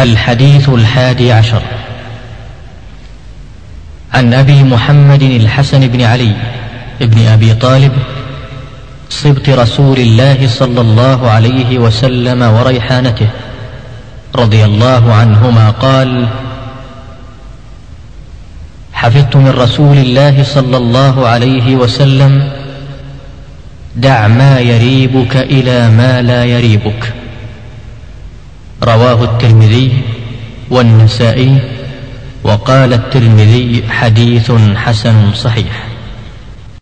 الحديث الحادي عشر. عن أبي محمد الحسن بن علي بن أبي طالب صبط رسول الله صلى الله عليه وسلم وريحانته رضي الله عنهما قال حفظت من رسول الله صلى الله عليه وسلم دع ما يريبك إلى ما لا يريبك رواه الترمذي والنسائي وقال الترمذي حديث حسن صحيح.